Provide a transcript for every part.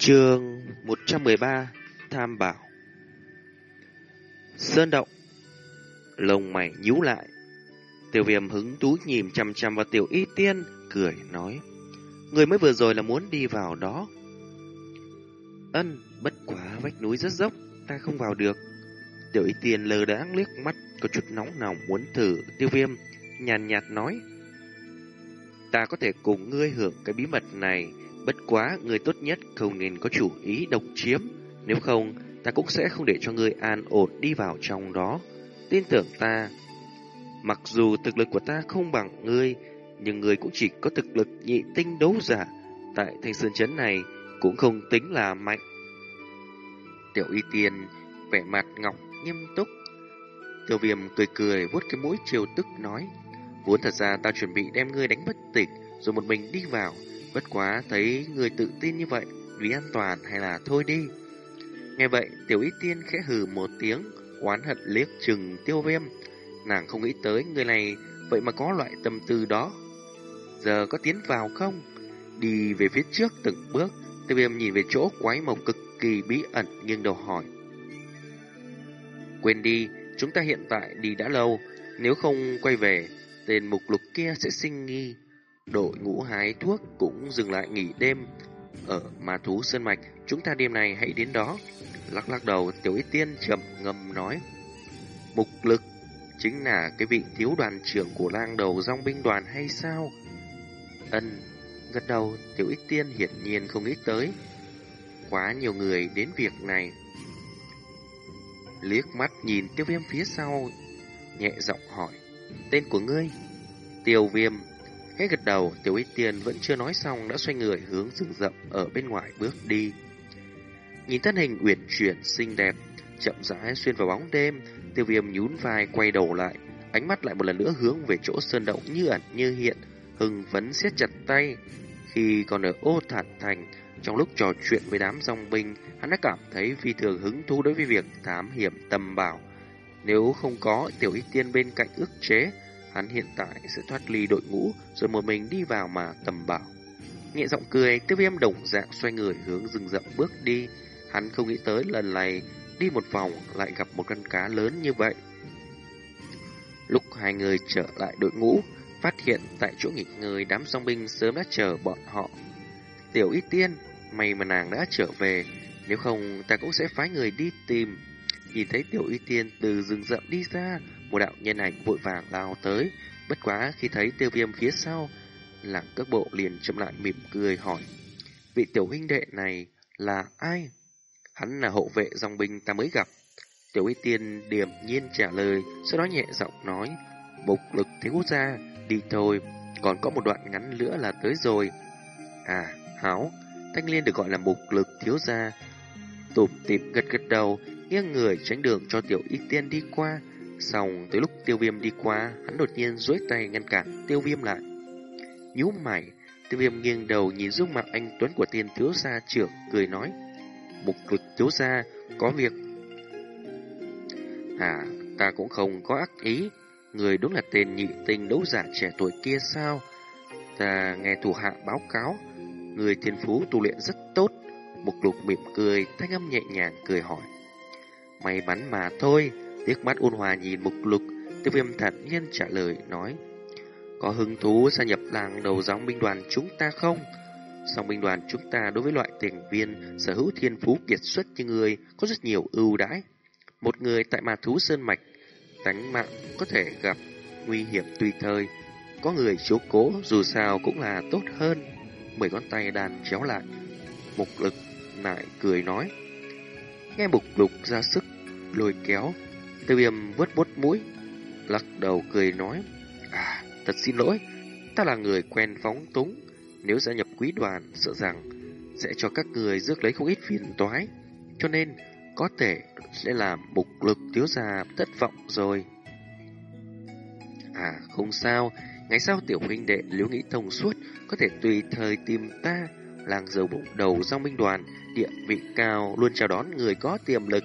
Trường 113 Tham Bảo. Sơn Động. Lồng mày nhíu lại. Tiểu viêm hứng thú nhìn chăm chăm vào tiểu y tiên, Cười nói, Người mới vừa rồi là muốn đi vào đó. Ân, Bất quá vách núi rất dốc, Ta không vào được. Tiểu y tiên lờ đáng liếc mắt, Có chút nóng lòng muốn thử. Tiêu viêm nhàn nhạt nói, Ta có thể cùng ngươi hưởng cái bí mật này Bất quá, người tốt nhất không nên có chủ ý độc chiếm. Nếu không, ta cũng sẽ không để cho ngươi an ổn đi vào trong đó. Tin tưởng ta. Mặc dù thực lực của ta không bằng ngươi, nhưng ngươi cũng chỉ có thực lực nhị tinh đấu giả. Tại thanh sơn chấn này cũng không tính là mạnh. Tiểu y tiên vẻ mặt ngọc nghiêm túc. Tiểu viêm cười cười vuốt cái mũi chiều tức nói. Vốn thật ra ta chuẩn bị đem ngươi đánh bất tỉnh rồi một mình đi vào. Bất quá thấy người tự tin như vậy, vì an toàn hay là thôi đi. Nghe vậy, tiểu y tiên khẽ hừ một tiếng, oán hận liếc chừng tiêu viêm. Nàng không nghĩ tới người này vậy mà có loại tâm tư đó. Giờ có tiến vào không? Đi về phía trước từng bước, tiêu viêm nhìn về chỗ quái mộc cực kỳ bí ẩn nghiêng đầu hỏi. Quên đi, chúng ta hiện tại đi đã lâu, nếu không quay về, tên mục lục kia sẽ sinh nghi. Đội ngũ hái thuốc cũng dừng lại nghỉ đêm. Ở ma thú sơn mạch, chúng ta đêm này hãy đến đó. Lắc lắc đầu, tiểu y tiên trầm ngâm nói. Mục lực chính là cái vị thiếu đoàn trưởng của lang đầu dòng binh đoàn hay sao? Ân, gật đầu, tiểu y tiên hiển nhiên không nghĩ tới. Quá nhiều người đến việc này. Liếc mắt nhìn tiêu viêm phía sau, nhẹ giọng hỏi. Tên của ngươi? Tiêu viêm Khẽ gật đầu, tiểu y tiên vẫn chưa nói xong đã xoay người hướng rừng rậm ở bên ngoài bước đi. Nhìn thân hình uyển chuyển xinh đẹp, chậm rãi xuyên vào bóng đêm, tiêu viêm nhún vai quay đầu lại, ánh mắt lại một lần nữa hướng về chỗ sơn động như ẩn như hiện, hưng phấn siết chặt tay. Khi còn ở ô thản thành, trong lúc trò chuyện với đám dòng binh, hắn đã cảm thấy phi thường hứng thú đối với việc thám hiểm tầm bảo. Nếu không có tiểu y tiên bên cạnh ức chế, Hắn hiện tại sẽ thoát ly đội ngũ rồi một mình đi vào mà tầm bảo. Nhẹ giọng cười, tiêu viêm đồng dạng xoay người hướng rừng rậm bước đi. Hắn không nghĩ tới lần này đi một vòng lại gặp một con cá lớn như vậy. Lúc hai người trở lại đội ngũ, phát hiện tại chỗ nghỉ ngơi đám song binh sớm đã chờ bọn họ. Tiểu y tiên, may mà nàng đã trở về, nếu không ta cũng sẽ phái người đi tìm. Nhìn thấy tiểu y tiên từ rừng rậm đi ra, một đạo nhân ảnh vội vàng lao tới, bất quá khi thấy tiêu viêm phía sau, làng cước bộ liền chậm lại mỉm cười hỏi. Vị tiểu huynh đệ này là ai? Hắn là hộ vệ dòng binh ta mới gặp. Tiểu y tiên điềm nhiên trả lời, sau đó nhẹ giọng nói, mục lực thiếu gia đi thôi, còn có một đoạn ngắn nữa là tới rồi. À, háo, thanh liên được gọi là mục lực thiếu gia. Tụm tìm gật gật đầu, nghiêng người tránh đường cho tiểu y tiên đi qua, Xong tới lúc tiêu viêm đi qua, hắn đột nhiên duỗi tay ngăn cản tiêu viêm lại. nhíu mày, tiêu viêm nghiêng đầu nhìn dung mặt anh Tuấn của tiên thiếu gia trưởng, cười nói. Mục lực thiếu gia, có việc. À, ta cũng không có ác ý. Người đúng là tên nhị tinh đấu giả trẻ tuổi kia sao? Ta nghe thủ hạ báo cáo, người thiên phú tu luyện rất tốt. Mục lục mỉm cười, thanh âm nhẹ nhàng cười hỏi. May mắn mà thôi, Tiếc mắt ôn hòa nhìn mục lục, tiêu viêm thản nhiên trả lời nói. Có hứng thú gia nhập làng đầu dòng binh đoàn chúng ta không? Song binh đoàn chúng ta đối với loại thành viên sở hữu thiên phú kiệt xuất như người có rất nhiều ưu đãi. Một người tại mà thú sơn mạch, tánh mạng có thể gặp nguy hiểm tùy thời. Có người chiếu cố dù sao cũng là tốt hơn. Mười con tay đàn chéo lại. Mục lực lại cười nói. Nghe mục lục ra sức lôi kéo Tiêu viêm vớt bút mũi, lắc đầu cười nói, À, thật xin lỗi, ta là người quen phóng túng, nếu gia nhập quý đoàn, sợ rằng sẽ cho các người rước lấy không ít phiền toái, cho nên có thể sẽ làm mục lực thiếu gia thất vọng rồi. À, không sao, ngày sau tiểu huynh đệ nếu nghĩ thông suốt, có thể tùy thời tìm ta, làng dầu bụng đầu trong binh đoàn, địa vị cao luôn chào đón người có tiềm lực.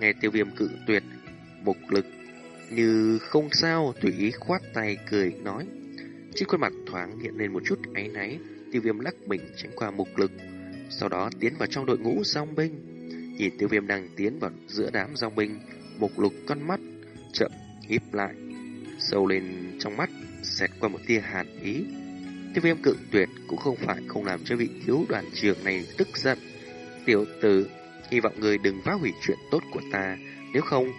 Nghe tiêu viêm cự tuyệt, mục lực như không sao tùy ý khoát tay cười nói trên khuôn mặt thoáng hiện lên một chút áy náy tiêu viêm lắc mình tránh qua mục lực sau đó tiến vào trong đội ngũ dòng binh. Nhìn tiêu viêm đang tiến vào giữa đám dòng binh, mục lục con mắt, chậm, híp lại, sâu lên trong mắt, xẹt qua một tia hàn ý. Tiêu viêm cự tuyệt cũng không phải không làm cho vị thiếu đoàn trưởng này tức giận. Tiểu tử, hy vọng người đừng phá hủy chuyện tốt của ta, nếu không,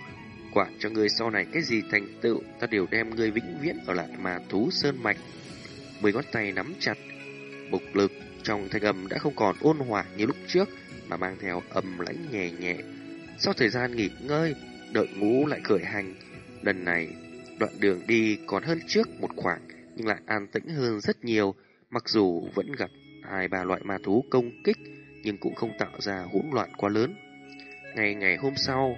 quản cho người sau này cái gì thành tựu, ta đều đem người vĩnh viễn ở lại mà thú sơn mạch. Mười ngón tay nắm chặt, bục lực trong thanh âm đã không còn ôn hòa như lúc trước, mà mang theo âm lãnh nhẹ nhẹ. Sau thời gian nghỉ ngơi, đợi ngũ lại khởi hành. Lần này, đoạn đường đi còn hơn trước một khoảng, nhưng lại an tĩnh hơn rất nhiều, mặc dù vẫn gặp hai ba loại ma thú công kích, nhưng cũng không tạo ra hỗn loạn quá lớn. Ngày ngày hôm sau,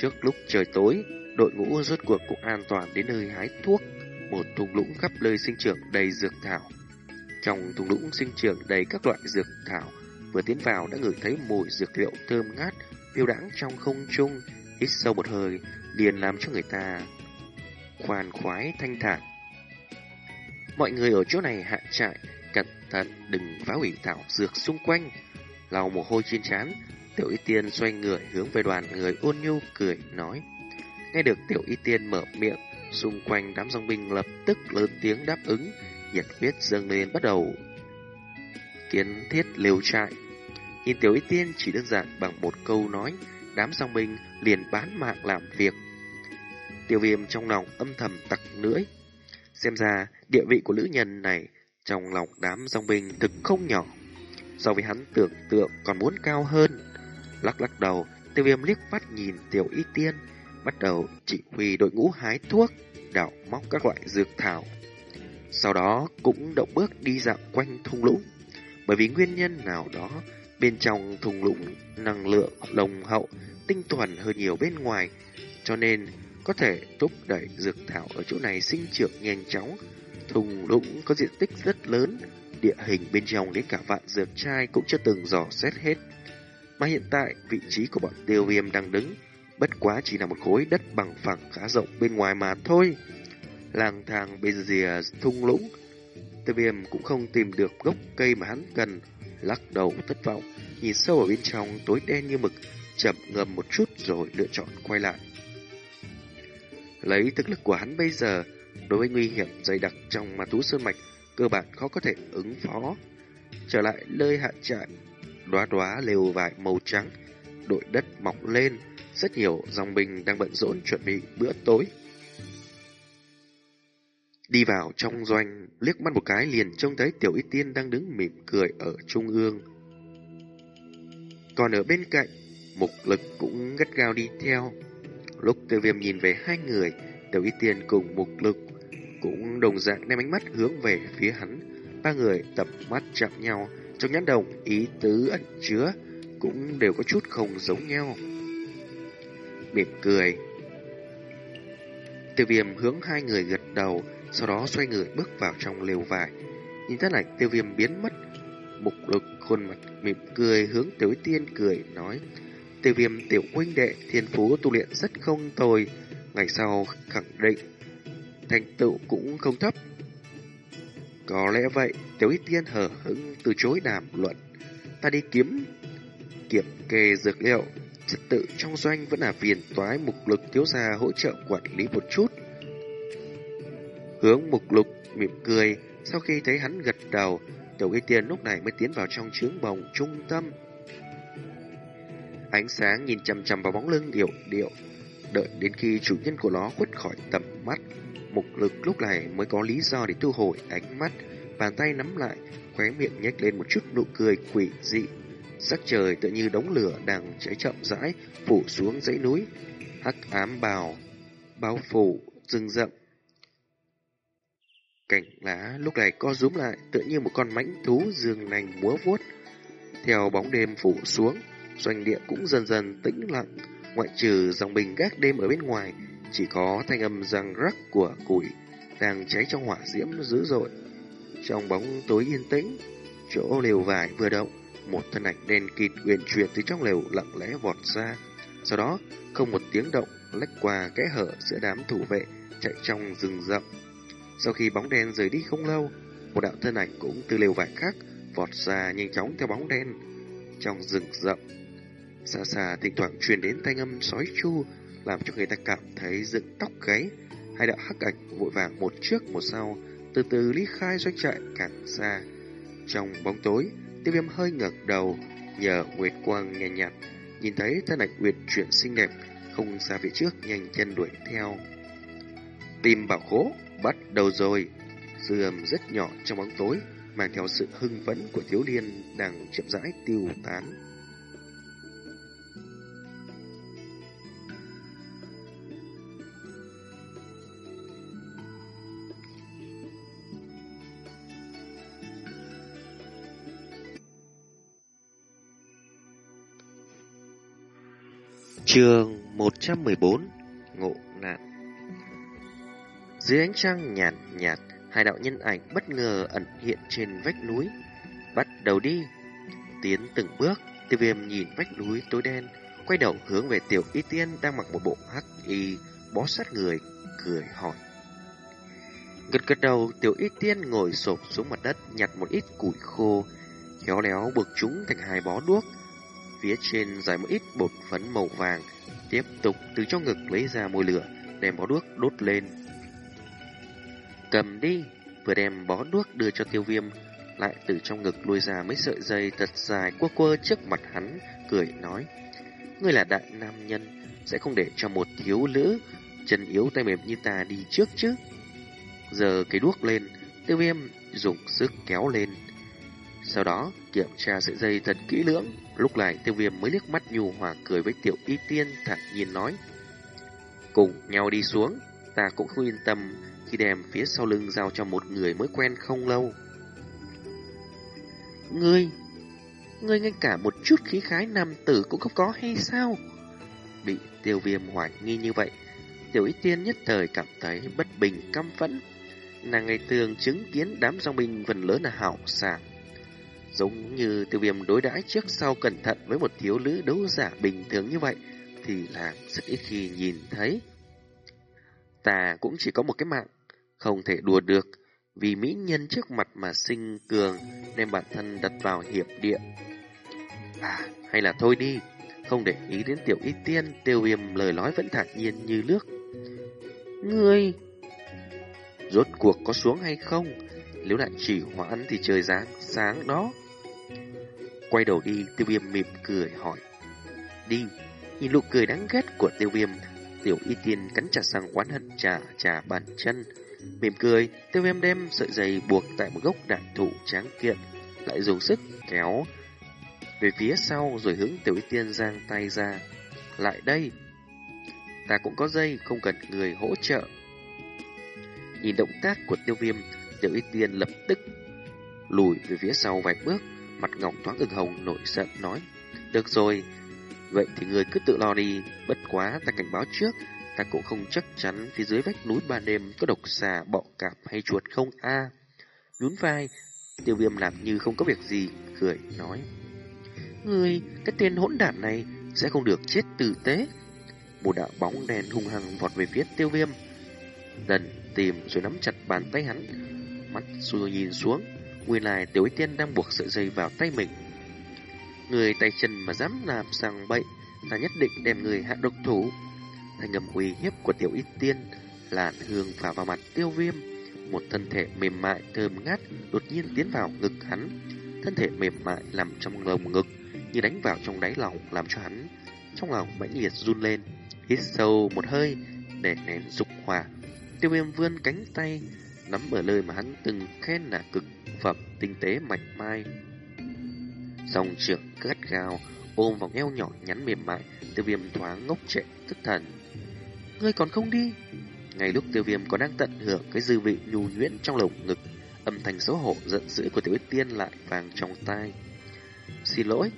trước lúc trời tối, đội ngũ rốt cuộc cũng an toàn đến nơi hái thuốc, một thung lũng khắp nơi sinh trưởng đầy dược thảo. Trong thung lũng sinh trưởng đầy các loại dược thảo, vừa tiến vào đã ngửi thấy mùi dược liệu thơm ngát, phiêu đãng trong không trung, hít sâu một hơi, liền làm cho người ta khoan khoái thanh thản. Mọi người ở chỗ này hạ trại, cẩn thận đừng phá hủy thảo dược xung quanh. Lau mồ hôi trên trán, Tiểu Y Tiên xoay người hướng về đoàn người ôn nhu cười nói. Nghe được Tiểu Y Tiên mở miệng, xung quanh đám dòng binh lập tức lớn tiếng đáp ứng, nhiệt huyết dâng lên bắt đầu. Kiến thiết liều trại. Nhìn Tiểu Y Tiên chỉ đơn giản bằng một câu nói, đám dòng binh liền bán mạng làm việc. Tiểu viêm trong lòng âm thầm tặc lưỡi. Xem ra, địa vị của nữ nhân này trong lòng đám dòng binh thực không nhỏ. So với hắn tưởng tượng còn muốn cao hơn. Lắc lắc đầu, tiêu viêm liếc mắt nhìn tiểu y tiên, bắt đầu chỉ huy đội ngũ hái thuốc, đào móc các loại dược thảo. Sau đó cũng động bước đi dạo quanh thung lũng. Bởi vì nguyên nhân nào đó, bên trong thung lũng năng lượng lồng hậu tinh thuần hơn nhiều bên ngoài, cho nên có thể thúc đẩy dược thảo ở chỗ này sinh trưởng nhanh chóng. Thung lũng có diện tích rất lớn, địa hình bên trong đến cả vạn dược trai cũng chưa từng dò xét hết. Mà hiện tại, vị trí của bọn tiêu viêm đang đứng, bất quá chỉ là một khối đất bằng phẳng khá rộng bên ngoài mà thôi. Lang thang bên rìa thung lũng, tiêu viêm cũng không tìm được gốc cây mà hắn cần, lắc đầu thất vọng, nhìn sâu ở bên trong tối đen như mực, chậm ngầm một chút rồi lựa chọn quay lại. Lấy thực lực của hắn bây giờ, đối với nguy hiểm dày đặc trong mà thú sơn mạch, cơ bản khó có thể ứng phó. Trở lại nơi hạ trại, đóa đóa lều vải màu trắng, đội đất mọc lên, rất nhiều dòng binh đang bận rộn chuẩn bị bữa tối. Đi vào trong doanh, liếc mắt một cái liền trông thấy Tiểu Y Tiên đang đứng mỉm cười ở trung ương. Còn ở bên cạnh, Mục Lực cũng gắt gao đi theo. Lúc Tiêu Viêm nhìn về hai người, Tiểu Y Tiên cùng Mục Lực cũng đồng dạng đem ánh mắt hướng về phía hắn. Ba người tập mắt chạm nhau, trong nhãn đồng ý tứ ẩn chứa cũng đều có chút không giống nhau. Mỉm cười. Tiêu viêm hướng hai người gật đầu, sau đó xoay người bước vào trong lều vải. Nhìn thấy ảnh tiêu viêm biến mất, mục lực khuôn mặt mỉm cười hướng tiểu tiên cười nói. Tiêu viêm tiểu huynh đệ thiên phú tu luyện rất không tồi, ngày sau khẳng định thành tựu cũng không thấp. Có lẽ vậy, Tiểu Y Tiên hở hững từ chối đàm luận. Ta đi kiếm kiểm kê dược liệu, trật tự trong doanh vẫn là phiền toái mục lực thiếu gia hỗ trợ quản lý một chút. Hướng mục lục mỉm cười, sau khi thấy hắn gật đầu, Tiểu Y Tiên lúc này mới tiến vào trong trướng bồng trung tâm. Ánh sáng nhìn chằm chằm vào bóng lưng điệu điệu, đợi đến khi chủ nhân của nó khuất khỏi tầm mắt, Mục lực lúc này mới có lý do để thu hồi ánh mắt, bàn tay nắm lại, khóe miệng nhếch lên một chút nụ cười quỷ dị. Sắc trời tựa như đống lửa đang cháy chậm rãi, phủ xuống dãy núi, hắc ám bào, bao phủ, rừng rậm. Cảnh lá lúc này co rúm lại, tựa như một con mãnh thú dương nành múa vuốt. Theo bóng đêm phủ xuống, doanh địa cũng dần dần tĩnh lặng, ngoại trừ dòng bình gác đêm ở bên ngoài, chỉ có thanh âm răng rắc của củi đang cháy trong hỏa diễm dữ dội. Trong bóng tối yên tĩnh, chỗ lều vải vừa động, một thân ảnh đen kịt uyển chuyển từ trong lều lặng lẽ vọt ra. Sau đó, không một tiếng động, lách qua kẽ hở giữa đám thủ vệ chạy trong rừng rậm. Sau khi bóng đen rời đi không lâu, một đạo thân ảnh cũng từ lều vải khác vọt ra nhanh chóng theo bóng đen trong rừng rậm. Xa xa thỉnh thoảng truyền đến thanh âm sói chu, làm cho người ta cảm thấy dựng tóc gáy. Hai đạo hắc ảnh vội vàng một trước một sau, từ từ lý khai doanh trại càng xa. Trong bóng tối, tiêu viêm hơi ngẩng đầu, nhờ nguyệt quang nhẹ nhạt, nhìn thấy thân ảnh uyển chuyển xinh đẹp, không xa phía trước nhanh chân đuổi theo. Tìm bảo khố, bắt đầu rồi. Dư âm rất nhỏ trong bóng tối, mang theo sự hưng phấn của thiếu niên đang chậm rãi tiêu tán. Trường 114 Ngộ nạn. Dưới ánh trăng nhạt nhạt, Hai đạo nhân ảnh bất ngờ ẩn hiện trên vách núi, Bắt đầu đi, Tiến từng bước. Tiêu viêm nhìn vách núi tối đen, Quay đầu hướng về tiểu y tiên Đang mặc một bộ hắc y, Bó sát người, Cười hỏi. Gật gật đầu, Tiểu y tiên ngồi sụp xuống mặt đất, Nhặt một ít củi khô, Khéo léo buộc chúng thành hai bó đuốc. Phía trên dài một ít bột phấn màu vàng, tiếp tục từ trong ngực lấy ra mồi lửa, đem bó đuốc đốt lên. Cầm đi, vừa đem bó đuốc đưa cho tiêu viêm, lại từ trong ngực lôi ra mấy sợi dây thật dài quơ quơ trước mặt hắn, cười nói. Ngươi là đại nam nhân, sẽ không để cho một thiếu nữ chân yếu tay mềm như ta đi trước chứ. Giờ cái đuốc lên, tiêu viêm dùng sức kéo lên. Sau đó kiểm tra sợi dây thật kỹ lưỡng, Lúc này tiêu viêm mới liếc mắt nhu hòa cười với tiểu y tiên thản nhiên nói. Cùng nhau đi xuống, ta cũng không yên tâm khi đem phía sau lưng giao cho một người mới quen không lâu. Ngươi, ngươi ngay cả một chút khí khái nam tử cũng không có hay sao? Bị tiêu viêm hoài nghi như vậy, tiểu y tiên nhất thời cảm thấy bất bình căm phẫn. Nàng ngày thường chứng kiến đám dòng binh phần lớn là hảo sảng Giống như tiêu viêm đối đãi trước sau cẩn thận với một thiếu nữ đấu giả bình thường như vậy thì là rất ít khi nhìn thấy. Ta cũng chỉ có một cái mạng, không thể đùa được, vì mỹ nhân trước mặt mà sinh cường nên bản thân đặt vào hiệp địa. À, hay là thôi đi, không để ý đến tiểu y tiên, tiêu viêm lời nói vẫn thản nhiên như nước. Ngươi, rốt cuộc có xuống hay không? Nếu lại chỉ hoãn thì trời giáng, sáng đó. Quay đầu đi, tiêu viêm mỉm cười hỏi. Đi, nhìn nụ cười đáng ghét của tiêu viêm, tiểu y tiên cắn chặt răng oán hận trà trà bàn chân. Mỉm cười, tiêu viêm đem sợi dây buộc tại một gốc đại thụ tráng kiện, lại dùng sức kéo về phía sau rồi hướng tiểu y tiên giang tay ra. Lại đây, ta cũng có dây, không cần người hỗ trợ. Nhìn động tác của tiêu viêm, tiểu y tiên lập tức lùi về phía sau vài bước, Mặt ngọc thoáng ửng hồng nổi giận nói Được rồi Vậy thì người cứ tự lo đi Bất quá ta cảnh báo trước Ta cũng không chắc chắn phía dưới vách núi ban đêm Có độc xà, bọ cạp hay chuột không a. À, Nhún vai Tiêu viêm làm như không có việc gì Cười nói Người, cái tên hỗn đản này Sẽ không được chết tử tế. Một đạo bóng đen hung hăng vọt về phía tiêu viêm Dần tìm rồi nắm chặt bàn tay hắn Mắt xua nhìn xuống. Nguyên lai tiểu ý tiên đang buộc sợi dây vào tay mình. Người tay chân mà dám làm sang bậy, ta nhất định đem người hạ độc thủ. Thành ngầm uy hiếp của tiểu y tiên, làn hương phả vào mặt tiêu viêm. Một thân thể mềm mại thơm ngát đột nhiên tiến vào ngực hắn. Thân thể mềm mại nằm trong lồng ngực, như đánh vào trong đáy lòng làm cho hắn trong lòng mãnh liệt run lên. Hít sâu một hơi để nén dục hỏa. Tiêu viêm vươn cánh tay nắm ở lời mà hắn từng khen là cực phẩm tinh tế mạch mai. Dòng trưởng gắt gao, ôm vòng eo nhỏ nhắn mềm mại, tiêu viêm thoáng ngốc trệ tức thần. Ngươi còn không đi? Ngay lúc tiêu viêm còn đang tận hưởng cái dư vị nhu nhuyễn trong lồng ngực, âm thanh xấu hổ giận dữ của tiểu bích tiên lại vang trong tai. Xin lỗi,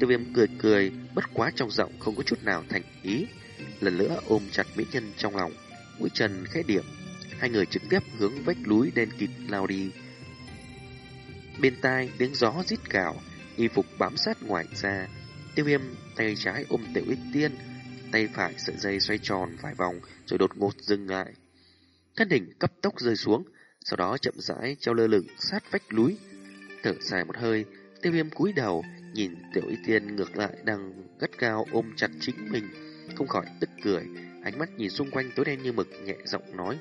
tiêu viêm cười cười, bất quá trong giọng không có chút nào thành ý. Lần nữa ôm chặt mỹ nhân trong lòng, mũi trần khẽ điểm. Hai người trực tiếp hướng vách núi đen kịt lao đi, Bên tai tiếng gió rít cào, y phục bám sát ngoài ra. Tiêu viêm tay trái ôm tiểu ích tiên, tay phải sợi dây xoay tròn vài vòng rồi đột ngột dừng lại. Thân hình cấp tốc rơi xuống, sau đó chậm rãi treo lơ lửng sát vách núi. thở dài một hơi, tiêu viêm cúi đầu, nhìn tiểu y tiên ngược lại đang gắt cao ôm chặt chính mình, không khỏi tức cười, ánh mắt nhìn xung quanh tối đen như mực nhẹ giọng nói.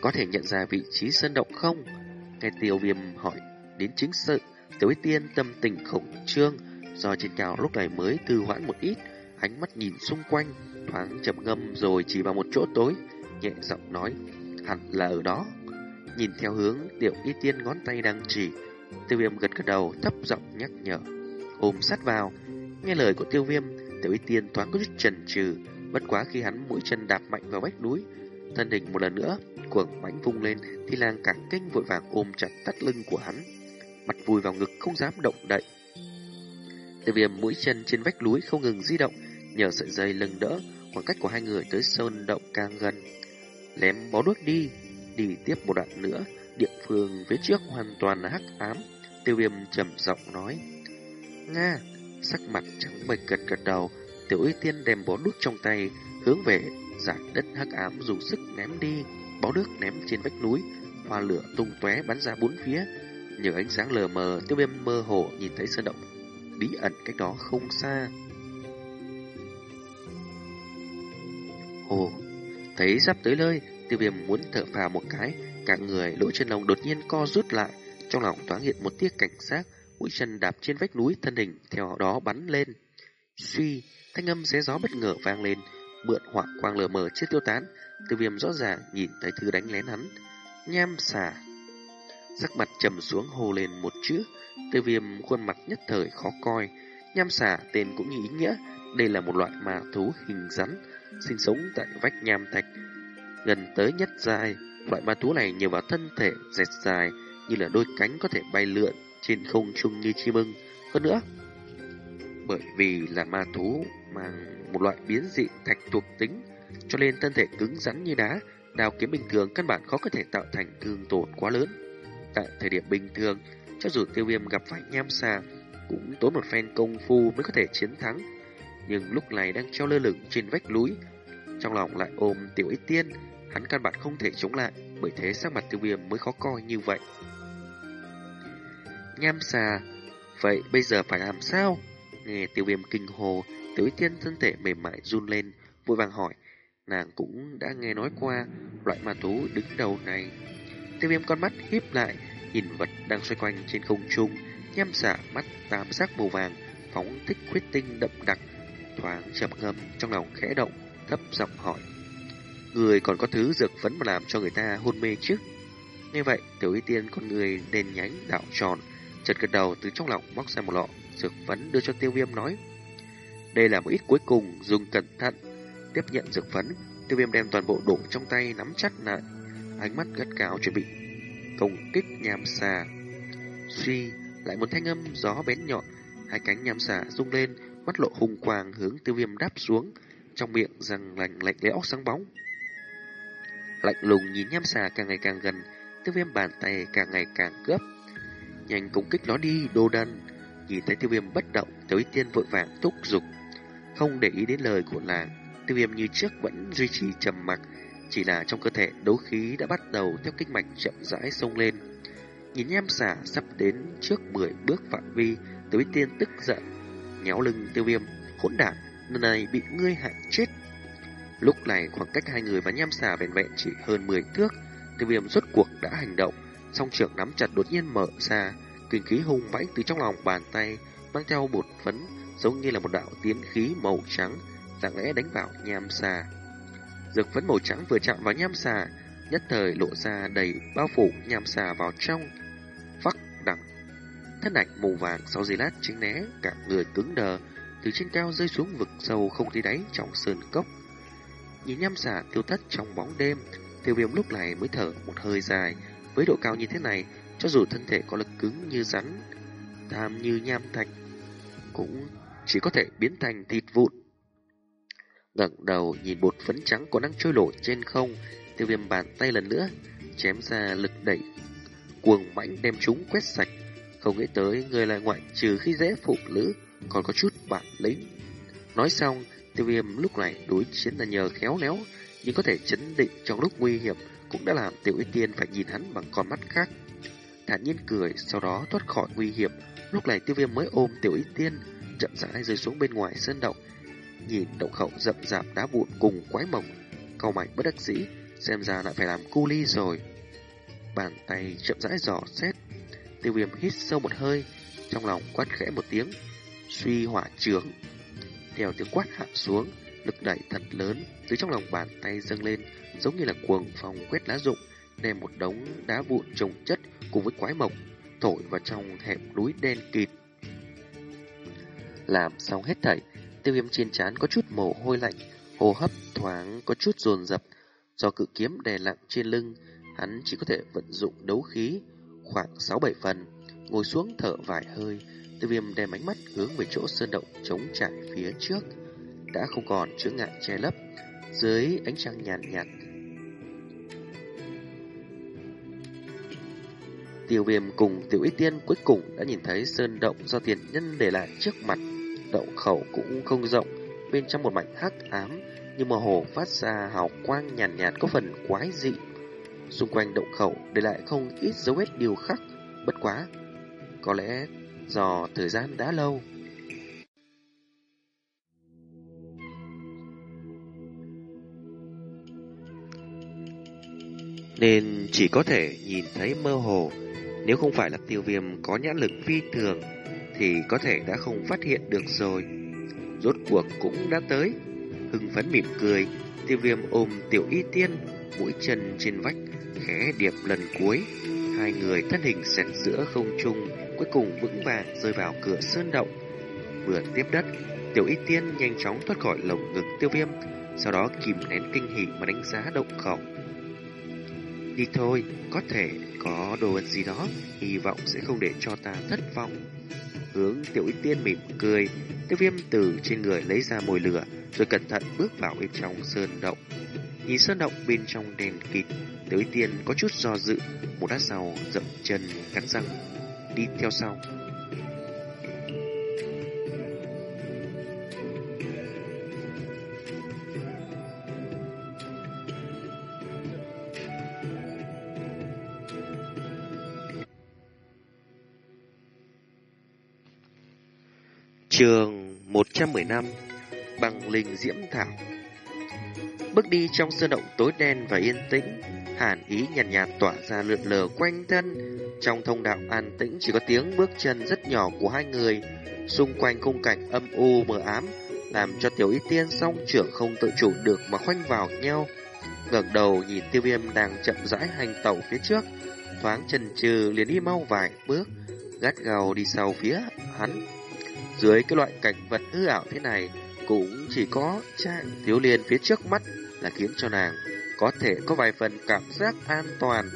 Có thể nhận ra vị trí sơn động không? Nghe tiêu viêm hỏi đến chính sự, tiểu ý tiên tâm tình khổng trương, do trên cao lúc này mới thư hoãn một ít, ánh mắt nhìn xung quanh, thoáng chậm ngâm rồi chỉ vào một chỗ tối, nhẹ giọng nói, hẳn là ở đó. Nhìn theo hướng tiểu y tiên ngón tay đang chỉ, tiêu viêm gật gật đầu thấp giọng nhắc nhở. Ôm sát vào, nghe lời của tiêu viêm, tiểu y tiên thoáng có chút chần chừ bất quá khi hắn mũi chân đạp mạnh vào vách núi, thân hình một lần nữa cuồng mãnh vung lên thì làng cả kinh vội vàng ôm chặt tắt lưng của hắn, mặt vùi vào ngực không dám động đậy. Tiêu viêm mũi chân trên vách núi không ngừng di động, nhờ sợi dây lưng đỡ, khoảng cách của hai người tới sơn động càng gần. Lém bó đuốc đi, đi tiếp một đoạn nữa, địa phương phía trước hoàn toàn là hắc ám. Tiêu viêm trầm giọng nói. Nga, sắc mặt trắng bệch gật gật đầu, tiểu uy tiên đem bó đuốc trong tay, hướng về giải đất hắc ám dùng sức ném đi, bó nước ném trên vách núi, hoa lửa tung tóe bắn ra bốn phía. Nhờ ánh sáng lờ mờ, tiêu viêm mơ hồ nhìn thấy sơn động bí ẩn cách đó không xa. Ồ, thấy sắp tới nơi, tiêu viêm muốn thở phào một cái, cả người lỗ chân lông đột nhiên co rút lại, trong lòng thoáng hiện một tiếc cảnh giác, mũi chân đạp trên vách núi thân hình theo đó bắn lên. Suy, thanh âm xé gió bất ngờ vang lên, mượn hỏa quang lờ mờ chưa tiêu tán, tiêu viêm rõ ràng nhìn thấy thứ đánh lén hắn. Nham xà. Sắc mặt trầm xuống hồ lên một chữ, tiêu viêm khuôn mặt nhất thời khó coi. Nham xà tên cũng như ý nghĩa, đây là một loại ma thú hình rắn, sinh sống tại vách nham thạch, gần tới nhất dài. Loại ma thú này nhờ vào thân thể dẹt dài, như là đôi cánh có thể bay lượn trên không trung như chim ưng. Hơn nữa, bởi vì là ma thú mang một loại biến dị thạch thuộc tính, cho nên thân thể cứng rắn như đá, đao kiếm bình thường căn bản khó có thể tạo thành thương tổn quá lớn. Tại thời điểm bình thường, cho dù tiêu viêm gặp phải nham xà, cũng tốn một phen công phu mới có thể chiến thắng. Nhưng lúc này đang treo lơ lửng trên vách núi, trong lòng lại ôm tiểu ít tiên, hắn căn bản không thể chống lại, bởi thế sắc mặt tiêu viêm mới khó coi như vậy. Nham xà, vậy bây giờ phải làm sao? Nghe tiêu viêm kinh hồ, tiểu ích tiên thân thể mềm mại run lên, vội vàng hỏi, nàng cũng đã nghe nói qua loại ma thú đứng đầu này. Tiêu viêm con mắt híp lại, nhìn vật đang xoay quanh trên không trung, nhăm xả mắt tám sắc màu vàng, phóng thích huyết tinh đậm đặc, thoáng chậm ngâm trong lòng khẽ động, thấp giọng hỏi. Người còn có thứ dược phấn mà làm cho người ta hôn mê chứ? nghe vậy, tiểu y tiên con người đèn nhánh đảo tròn, chợt gật đầu từ trong lòng móc ra một lọ dược phấn đưa cho tiêu viêm nói. Đây là một ít cuối cùng, dùng cẩn thận. Tiếp nhận dược phấn, tiêu viêm đem toàn bộ đổ trong tay nắm chắc lại, ánh mắt gắt gào chuẩn bị công kích nhàm xà. Suy, lại một thanh âm gió bén nhọn, hai cánh nhàm xà rung lên, mắt lộ hùng quang hướng tiêu viêm đáp xuống, trong miệng răng lành lạnh lẽo sáng bóng. Lạnh lùng nhìn nham xà càng ngày càng gần, tiêu viêm bàn tay càng ngày càng gấp. Nhanh công kích nó đi, đồ đần. Nhìn thấy tiêu viêm bất động, tới tiên vội vàng thúc giục. Không để ý đến lời của nàng, tiêu viêm như trước vẫn duy trì trầm mặc, chỉ là trong cơ thể đấu khí đã bắt đầu theo kinh mạch chậm rãi sông lên. Nhìn nham xả sắp đến trước 10 bước phạm vi, tới tiên tức giận, nhéo lưng tiêu viêm, hỗn đản, lần này bị ngươi hại chết. Lúc này khoảng cách hai người và nham xà vẹn vẹn chỉ hơn 10 thước, tiêu viêm rốt cuộc đã hành động, song trưởng nắm chặt đột nhiên mở ra, kinh khí hung mãnh từ trong lòng bàn tay, mang theo bột phấn giống như là một đạo tiến khí màu trắng, lặng lẽ đánh vào nham xà. Dược phấn màu trắng vừa chạm vào nham xà, nhất thời lộ ra đầy bao phủ nham xà vào trong. Vắc đằng. Thân ảnh màu vàng sau giây lát tránh né, cả người cứng đờ, từ trên cao rơi xuống vực sâu không thấy đáy trong sơn cốc. Nhìn nham xà tiêu thất trong bóng đêm, tiêu viêm lúc này mới thở một hơi dài. Với độ cao như thế này, cho dù thân thể có lực cứng như rắn, tham như nham thạch, cũng chỉ có thể biến thành thịt vụn ngẩng đầu nhìn bột phấn trắng còn đang trôi nổi trên không, tiêu viêm bàn tay lần nữa, chém ra lực đẩy, cuồng mãnh đem chúng quét sạch. Không nghĩ tới người là ngoại trừ khi dễ phụ nữ, còn có chút bản lĩnh. Nói xong, tiêu viêm lúc này đối chiến là nhờ khéo léo, nhưng có thể chấn định trong lúc nguy hiểm cũng đã làm tiểu y tiên phải nhìn hắn bằng con mắt khác thản nhiên cười, sau đó thoát khỏi nguy hiểm. Lúc này tiêu viêm mới ôm tiểu y tiên, chậm rãi rơi xuống bên ngoài sơn động. Nhìn động khẩu rậm rạp đá vụn cùng quái mộng, cầu mảnh bất đắc dĩ, xem ra lại phải làm cu ly rồi. Bàn tay chậm rãi dò xét, tiêu viêm hít sâu một hơi, trong lòng quát khẽ một tiếng, suy hỏa trường. Theo tiếng quát hạ xuống, lực đẩy thật lớn từ trong lòng bàn tay dâng lên, giống như là cuồng phòng quét lá rụng, đem một đống đá vụn trồng chất cùng với quái mộc thổi vào trong hẻm núi đen kịt. Làm xong hết thảy, tiêu viêm trên trán có chút mồ hôi lạnh, hô hấp thoáng có chút dồn dập. Do cự kiếm đè nặng trên lưng, hắn chỉ có thể vận dụng đấu khí khoảng 6-7 phần, ngồi xuống thở vài hơi, tiêu viêm đem ánh mắt hướng về chỗ sơn động chống trải phía trước, đã không còn chướng ngại che lấp, dưới ánh trăng nhàn nhạt, nhạt Tiêu viêm cùng tiểu y tiên cuối cùng đã nhìn thấy sơn động do tiền nhân để lại trước mặt. Động khẩu cũng không rộng, bên trong một mảnh hắc ám, nhưng mơ hồ phát ra hào quang nhàn nhạt, nhạt có phần quái dị. Xung quanh động khẩu để lại không ít dấu vết điều khắc, bất quá. Có lẽ do thời gian đã lâu. Nên chỉ có thể nhìn thấy mơ hồ nếu không phải là tiêu viêm có nhãn lực phi thường, Thì có thể đã không phát hiện được rồi. Rốt cuộc cũng đã tới. Hưng phấn mỉm cười, Tiêu viêm ôm tiểu y tiên, Mũi chân trên vách, Khẽ điệp lần cuối. Hai người thân hình xẹt giữa không trung, Cuối cùng vững vàng rơi vào cửa sơn động. Vừa tiếp đất, Tiểu y tiên nhanh chóng thoát khỏi lồng ngực tiêu viêm, Sau đó kìm nén kinh hỉ mà đánh giá động khẩu Đi thôi, có thể có đồ vật gì đó, hy vọng sẽ không để cho ta thất vọng. Hướng tiểu y tiên mỉm cười, tiêu viêm từ trên người lấy ra mồi lửa, rồi cẩn thận bước vào bên trong sơn động. Nhìn sơn động bên trong đèn kịt, tiểu y tiên có chút do dự, một lát sau dậm chân cắn răng, đi theo sau. Trường 115 Bằng linh diễm thảo. Bước đi trong sơn động tối đen và yên tĩnh Hàn ý nhàn nhạt, nhạt tỏa ra lượn lờ quanh thân. Trong thông đạo an tĩnh chỉ có tiếng bước chân rất nhỏ của hai người. Xung quanh khung cảnh âm u mờ ám Làm cho tiểu y tiên song trưởng không tự chủ được mà khoanh vào nhau. Ngẩng đầu nhìn tiêu viêm đang chậm rãi hành tẩu phía trước Thoáng chần chừ liền đi mau vài bước Gắt gào đi sau phía hắn dưới cái loại cảnh vật hư ảo thế này, cũng chỉ có trạng thiếu liên phía trước mắt là khiến cho nàng có thể có vài phần cảm giác an toàn.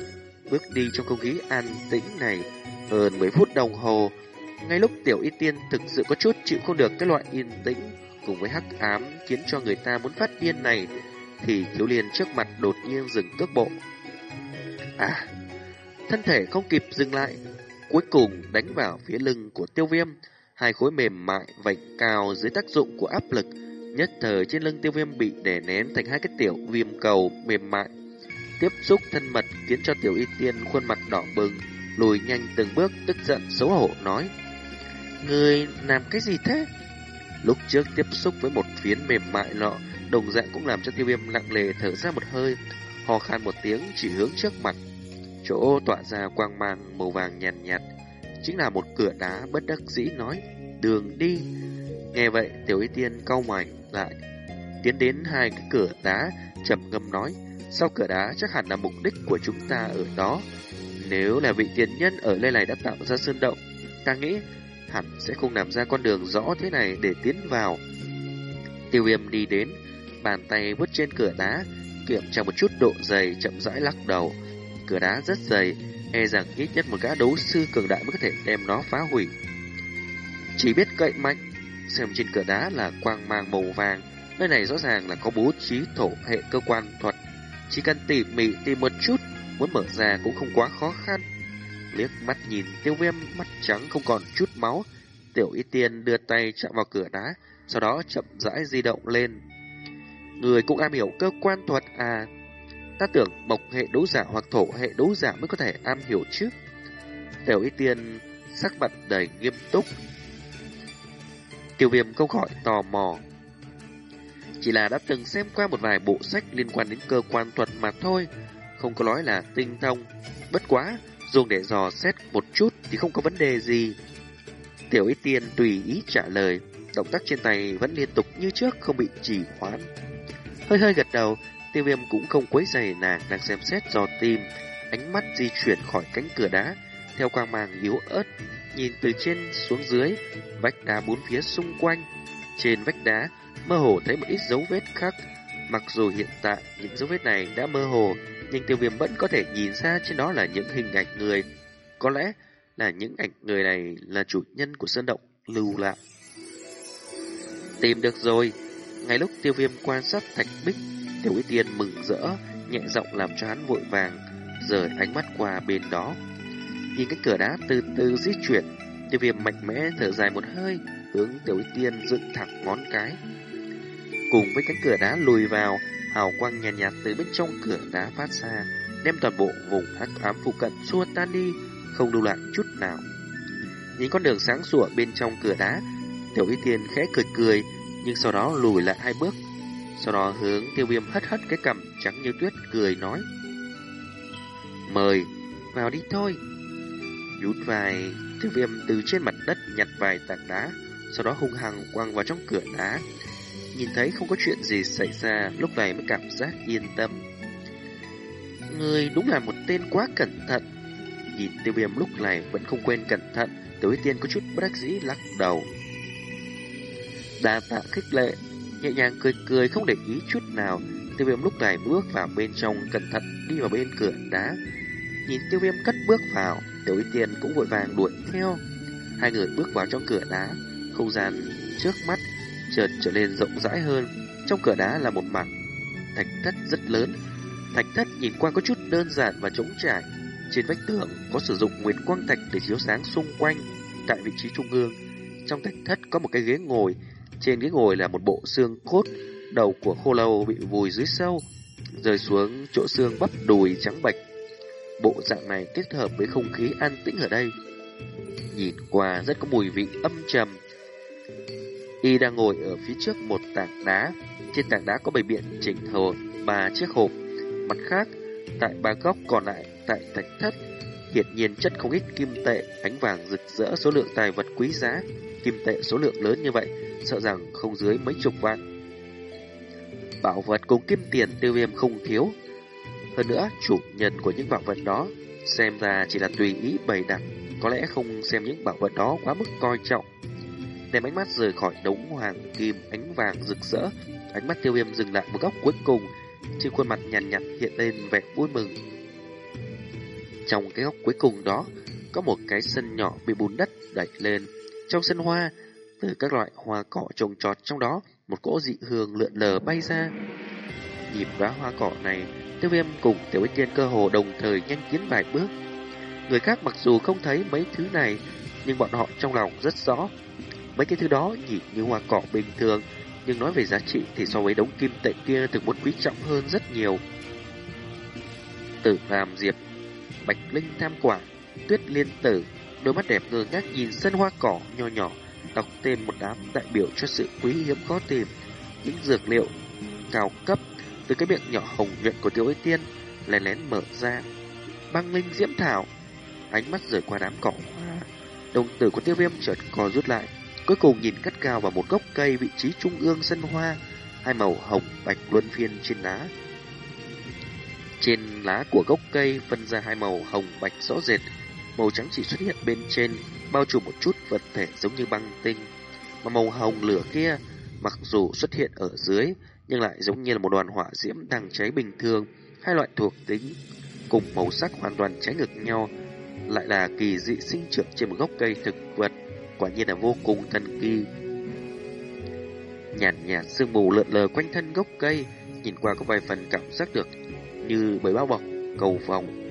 Bước đi trong không khí an tĩnh này hơn 10 phút đồng hồ, ngay lúc tiểu y tiên thực sự có chút chịu không được cái loại yên tĩnh cùng với hắc ám khiến cho người ta muốn phát điên này, thì thiếu liên trước mặt đột nhiên dừng cước bộ. À, thân thể không kịp dừng lại, cuối cùng đánh vào phía lưng của tiêu viêm, hai khối mềm mại vành cao dưới tác dụng của áp lực, nhất thời trên lưng tiêu viêm bị đè nén thành hai cái tiểu viêm cầu mềm mại. Tiếp xúc thân mật khiến cho tiểu y tiên khuôn mặt đỏ bừng, lùi nhanh từng bước tức giận xấu hổ nói. Người làm cái gì thế? Lúc trước tiếp xúc với một phiến mềm mại nọ, đồng dạng cũng làm cho tiêu viêm lặng lề thở ra một hơi, hò khan một tiếng chỉ hướng trước mặt. Chỗ tỏa ra quang mang màu vàng nhàn nhạt, nhạt, chính là một cửa đá bất đắc dĩ nói, đường đi. Nghe vậy, tiểu y tiên cau mày lại, tiến đến hai cái cửa đá, trầm ngâm nói, sau cửa đá chắc hẳn là mục đích của chúng ta ở đó. Nếu là vị tiền nhân ở nơi này đã tạo ra sơn động, ta nghĩ hẳn sẽ không làm ra con đường rõ thế này để tiến vào. Tiêu viêm đi đến, bàn tay vuốt trên cửa đá, kiểm tra một chút độ dày chậm rãi lắc đầu. Cửa đá rất dày, e rằng ít nhất một gã đấu sư cường đại mới có thể đem nó phá hủy. Chỉ biết cậy mạnh, xem trên cửa đá là quang mang màu vàng, nơi này rõ ràng là có bố trí thổ hệ cơ quan thuật. Chỉ cần tỉ mỉ tìm một chút, muốn mở ra cũng không quá khó khăn. Liếc mắt nhìn tiêu viêm mắt trắng không còn chút máu, tiểu y tiên đưa tay chạm vào cửa đá, sau đó chậm rãi di động lên. Người cũng am hiểu cơ quan thuật à, Ta tưởng mộc hệ đấu giả hoặc thổ hệ đấu giả mới có thể am hiểu chứ. Tiểu Y Tiên sắc mặt đầy nghiêm túc. Tiêu viêm câu hỏi tò mò. Chỉ là đã từng xem qua một vài bộ sách liên quan đến cơ quan thuật mà thôi, không có nói là tinh thông. Bất quá, dùng để dò xét một chút thì không có vấn đề gì. Tiểu Y Tiên tùy ý trả lời, động tác trên tay vẫn liên tục như trước không bị trì hoãn. Hơi hơi gật đầu, tiêu viêm cũng không quấy giày nàng đang xem xét dò tìm, ánh mắt di chuyển khỏi cánh cửa đá, theo quang màng yếu ớt, nhìn từ trên xuống dưới, vách đá bốn phía xung quanh. Trên vách đá, mơ hồ thấy một ít dấu vết khác. Mặc dù hiện tại những dấu vết này đã mơ hồ, nhưng tiêu viêm vẫn có thể nhìn ra trên đó là những hình ảnh người. Có lẽ là những ảnh người này là chủ nhân của sơn động lưu lạc. Tìm được rồi. Ngay lúc tiêu viêm quan sát thạch bích, tiểu ý tiên mừng rỡ, nhẹ giọng làm cho hắn vội vàng, rời ánh mắt qua bên đó. Nhìn cái cửa đá từ từ di chuyển, tiêu viêm mạnh mẽ thở dài một hơi, hướng tiểu ý tiên dựng thẳng ngón cái. Cùng với cánh cửa đá lùi vào, hào quang nhàn nhạt, nhạt từ bên trong cửa đá phát ra, đem toàn bộ vùng hắc ám phụ cận xua tan đi, không lưu lại chút nào. Nhìn con đường sáng sủa bên trong cửa đá, Tiểu Y Tiên khẽ cười cười, nhưng sau đó lùi lại hai bước. Sau đó hướng tiêu viêm hất hất cái cằm trắng như tuyết cười nói. Mời, vào đi thôi. nhút vài, tiêu viêm từ trên mặt đất nhặt vài tảng đá, sau đó hung hăng quăng vào trong cửa đá. Nhìn thấy không có chuyện gì xảy ra, lúc này mới cảm giác yên tâm. Người đúng là một tên quá cẩn thận. Nhìn tiêu viêm lúc này vẫn không quên cẩn thận, tiểu tiên có chút bất đắc dĩ lắc đầu đa tạ khích lệ, nhẹ nhàng cười cười không để ý chút nào. Tiêu viêm lúc này bước vào bên trong cẩn thận đi vào bên cửa đá. Nhìn tiêu viêm cất bước vào, tiểu y tiên cũng vội vàng đuổi theo. Hai người bước vào trong cửa đá, không gian trước mắt chợt trở nên rộng rãi hơn. Trong cửa đá là một mặt thạch thất rất lớn. Thạch thất nhìn qua có chút đơn giản và trống trải. Trên vách tường có sử dụng nguyệt quang thạch để chiếu sáng xung quanh. Tại vị trí trung ương, trong thạch thất có một cái ghế ngồi trên ghế ngồi là một bộ xương cốt, đầu của khô lâu bị vùi dưới sâu, rơi xuống chỗ xương bắp đùi trắng bạch. Bộ dạng này kết hợp với không khí an tĩnh ở đây. Nhìn qua rất có mùi vị âm trầm. Y đang ngồi ở phía trước một tảng đá. Trên tảng đá có bày biện chỉnh thờ ba chiếc hộp. Mặt khác, tại ba góc còn lại tại thạch thất, hiển nhiên chất không ít kim tệ, ánh vàng rực rỡ số lượng tài vật quý giá. Kim tệ số lượng lớn như vậy sợ rằng không dưới mấy chục vạn. Bảo vật cùng kim tiền tiêu viêm không thiếu. Hơn nữa, chủ nhân của những bảo vật đó xem ra chỉ là tùy ý bày đặt, có lẽ không xem những bảo vật đó quá mức coi trọng. Đem ánh mắt rời khỏi đống hoàng kim ánh vàng rực rỡ, ánh mắt tiêu viêm dừng lại một góc cuối cùng, trên khuôn mặt nhàn nhạt, nhạt hiện lên vẻ vui mừng. Trong cái góc cuối cùng đó, có một cái sân nhỏ bị bùn đất đẩy lên. Trong sân hoa, từ các loại hoa cỏ trồng trọt trong đó, một cỗ dị hương lượn lờ bay ra. Nhìn đóa hoa cỏ này, tiêu viêm cùng tiểu bích tiên cơ hồ đồng thời nhanh tiến vài bước. Người khác mặc dù không thấy mấy thứ này, nhưng bọn họ trong lòng rất rõ. Mấy cái thứ đó nhìn như hoa cỏ bình thường, nhưng nói về giá trị thì so với đống kim tệ kia thực muốn quý trọng hơn rất nhiều. Tử làm diệp, bạch linh tham quả, tuyết liên tử, đôi mắt đẹp ngơ ngác nhìn sân hoa cỏ nho nhỏ đọc tên một đám đại biểu cho sự quý hiếm khó tìm, những dược liệu cao cấp từ cái miệng nhỏ hồng nhuận của Tiêu Ích Tiên lén lén mở ra. Băng linh diễm thảo, ánh mắt rời qua đám cỏ hoa, đồng tử của Tiêu Viêm chợt co rút lại, cuối cùng nhìn cắt cao vào một gốc cây vị trí trung ương sân hoa, hai màu hồng bạch luân phiên trên lá. Trên lá của gốc cây phân ra hai màu hồng bạch rõ rệt, màu trắng chỉ xuất hiện bên trên, bao trùm một chút vật thể giống như băng tinh. Mà màu hồng lửa kia, mặc dù xuất hiện ở dưới, nhưng lại giống như là một đoàn hỏa diễm đang cháy bình thường, hai loại thuộc tính cùng màu sắc hoàn toàn trái ngược nhau, lại là kỳ dị sinh trưởng trên một gốc cây thực vật, quả nhiên là vô cùng thần kỳ. Nhàn nhạt sương mù lượn lờ quanh thân gốc cây, nhìn qua có vài phần cảm giác được như bởi bao bọc cầu vòng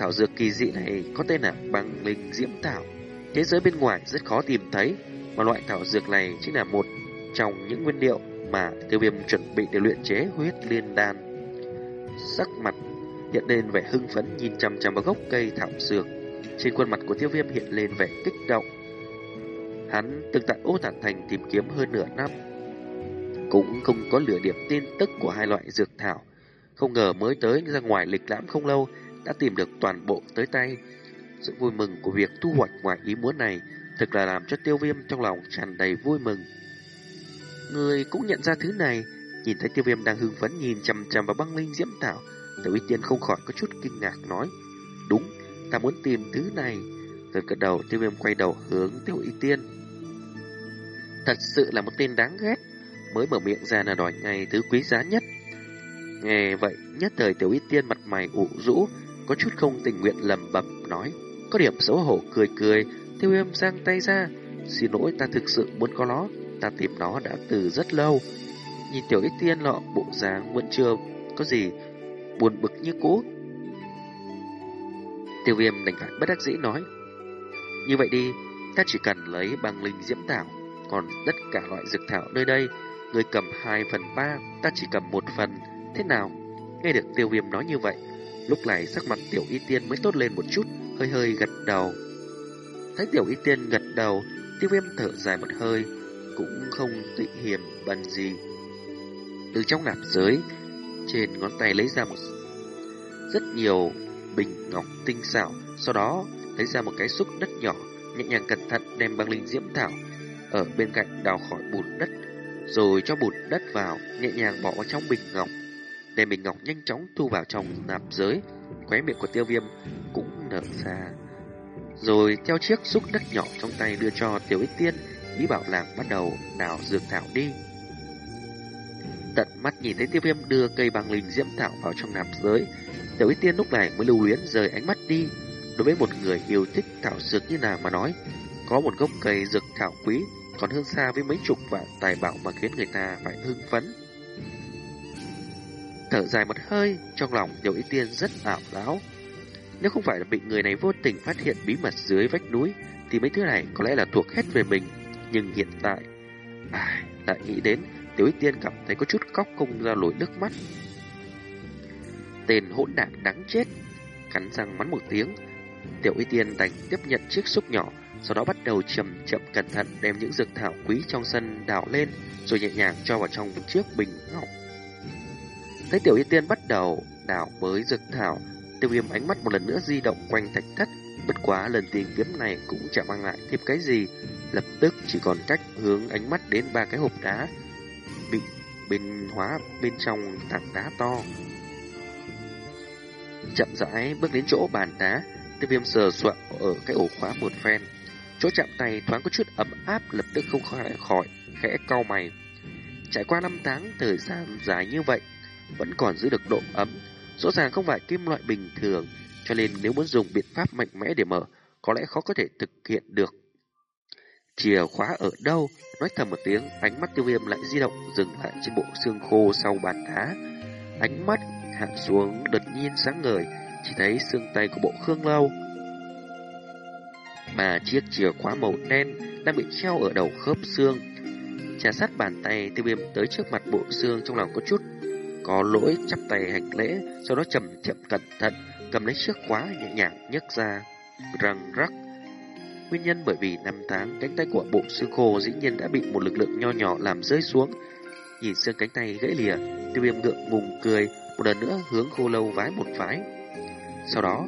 Thảo dược kỳ dị này có tên là băng linh diễm thảo. Thế giới bên ngoài rất khó tìm thấy, mà loại thảo dược này chính là một trong những nguyên liệu mà tiêu viêm chuẩn bị để luyện chế huyết liên đan. Sắc mặt hiện lên vẻ hưng phấn nhìn chằm chằm vào gốc cây thảo dược. Trên khuôn mặt của tiêu viêm hiện lên vẻ kích động. Hắn từng tại ô tản thành tìm kiếm hơn nửa năm. Cũng không có lửa điểm tin tức của hai loại dược thảo. Không ngờ mới tới ra ngoài lịch lãm không lâu đã tìm được toàn bộ tới tay. Sự vui mừng của việc thu hoạch ngoài ý muốn này thực là làm cho tiêu viêm trong lòng tràn đầy vui mừng. Người cũng nhận ra thứ này, nhìn thấy tiêu viêm đang hưng phấn nhìn chằm chằm vào băng linh diễm thảo, Tiểu Y Tiên không khỏi có chút kinh ngạc nói, đúng, ta muốn tìm thứ này. rồi cất đầu, tiêu viêm quay đầu hướng Tiểu Y Tiên. Thật sự là một tên đáng ghét, mới mở miệng ra là đòi ngay thứ quý giá nhất. Nghe vậy, nhất thời Tiểu Y Tiên mặt mày ủ rũ, có chút không tình nguyện lầm bầm nói, có điểm xấu hổ cười cười, tiêu viêm giang tay ra, xin lỗi ta thực sự muốn có nó, ta tìm nó đã từ rất lâu. Nhìn Tiểu ích Tiên lọ bộ dáng vẫn chưa có gì buồn bực như cũ. Tiêu viêm đành phải bất đắc dĩ nói. Như vậy đi, ta chỉ cần lấy băng linh diễm thảo, còn tất cả loại dược thảo nơi đây, người cầm 2 phần 3, ta chỉ cầm một phần, thế nào? Nghe được tiêu viêm nói như vậy, lúc này sắc mặt tiểu y tiên mới tốt lên một chút, hơi hơi gật đầu. Thấy tiểu y tiên gật đầu, tiêu viêm thở dài một hơi, cũng không tị hiểm bần gì. Từ trong nạp giới, trên ngón tay lấy ra một rất nhiều bình ngọc tinh xảo, sau đó lấy ra một cái xúc đất nhỏ, nhẹ nhàng cẩn thận đem băng linh diễm thảo ở bên cạnh đào khỏi bùn đất, rồi cho bùn đất vào, nhẹ nhàng bỏ vào trong bình ngọc. Đem bình ngọc nhanh chóng thu vào trong nạp giới, khóe miệng của tiêu viêm cũng nở ra. Rồi theo chiếc xúc đất nhỏ trong tay đưa cho tiểu ích tiên, ý bảo nàng bắt đầu đào dược thảo đi. Tận mắt nhìn thấy tiêu viêm đưa cây băng linh diễm thảo vào trong nạp giới, tiểu ích tiên lúc này mới lưu luyến rời ánh mắt đi. Đối với một người yêu thích thảo dược như nàng mà nói, có một gốc cây dược thảo quý còn hơn xa với mấy chục vạn tài bảo mà khiến người ta phải hưng phấn. Thở dài một hơi, trong lòng tiểu Y tiên rất ảo đáo. Nếu không phải là bị người này vô tình phát hiện bí mật dưới vách núi, thì mấy thứ này có lẽ là thuộc hết về mình. Nhưng hiện tại, à, lại nghĩ đến Tiểu Y Tiên cảm thấy có chút khóc không ra nổi nước mắt. Tên hỗn đản đáng chết, cắn răng mắng một tiếng. Tiểu Y Tiên đành tiếp nhận chiếc xúc nhỏ, sau đó bắt đầu chậm chậm cẩn thận đem những dược thảo quý trong sân đào lên, rồi nhẹ nhàng cho vào trong chiếc bình ngọc. Thấy Tiểu Y Tiên bắt đầu đảo với dược thảo, Tiêu Viêm ánh mắt một lần nữa di động quanh thạch thất, bất quá lần tìm kiếm này cũng chẳng mang lại thêm cái gì, lập tức chỉ còn cách hướng ánh mắt đến ba cái hộp đá bị bên hóa bên trong tảng đá to. Chậm rãi bước đến chỗ bàn đá, tiêu viêm sờ soạn ở cái ổ khóa một phen. Chỗ chạm tay thoáng có chút ấm áp lập tức không khỏi khỏi, khẽ cau mày. Trải qua năm tháng thời gian dài như vậy, vẫn còn giữ được độ ấm, rõ ràng không phải kim loại bình thường, cho nên nếu muốn dùng biện pháp mạnh mẽ để mở, có lẽ khó có thể thực hiện được. Chìa khóa ở đâu? Nói thầm một tiếng, ánh mắt tiêu viêm lại di động dừng lại trên bộ xương khô sau bàn đá. Ánh mắt hạ xuống đột nhiên sáng ngời, chỉ thấy xương tay của bộ khương lâu. Mà chiếc chìa khóa màu đen đang bị treo ở đầu khớp xương. Trà sát bàn tay tiêu viêm tới trước mặt bộ xương trong lòng có chút có lỗi chắp tay hành lễ, sau đó chậm chậm cẩn thận cầm lấy chiếc khóa nhẹ nhàng nhấc ra, răng rắc Nguyên nhân bởi vì năm tháng cánh tay của bộ xương khô dĩ nhiên đã bị một lực lượng nho nhỏ làm rơi xuống. Nhìn xương cánh tay gãy lìa, tiêu viêm ngượng ngùng cười, một lần nữa hướng khô lâu vái một vái. Sau đó,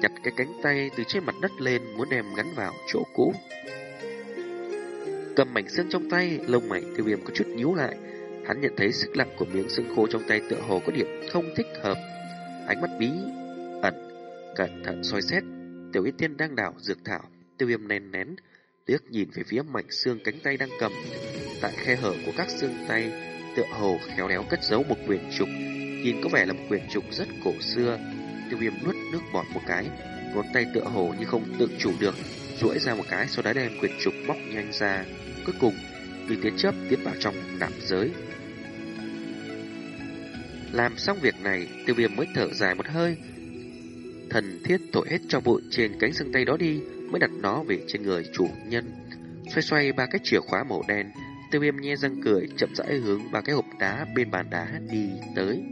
nhặt cái cánh tay từ trên mặt đất lên muốn đem gắn vào chỗ cũ. Cầm mảnh xương trong tay, lông mày tiêu viêm có chút nhíu lại. Hắn nhận thấy sức lặng của miếng xương khô trong tay tựa hồ có điểm không thích hợp. Ánh mắt bí ẩn, cẩn thận soi xét Tiểu Y Tiên đang đảo dược thảo, tiêu viêm nén nén, liếc nhìn về phía mảnh xương cánh tay đang cầm. Tại khe hở của các xương tay, tựa hồ khéo léo cất giấu một quyển trục, nhìn có vẻ là một quyển trục rất cổ xưa. Tiêu viêm nuốt nước bọt một cái, ngón tay tựa hồ như không tự chủ được, duỗi ra một cái sau đó đem quyển trục bóc nhanh ra. Cuối cùng, vì tiến chấp tiến vào trong nạp giới. Làm xong việc này, tiêu viêm mới thở dài một hơi, Thần thiết tội hết cho bụi trên cánh xương tay đó đi, mới đặt nó về trên người chủ nhân. Xoay xoay ba cái chìa khóa màu đen, tiêu viêm nhe răng cười, chậm rãi hướng ba cái hộp đá bên bàn đá đi tới.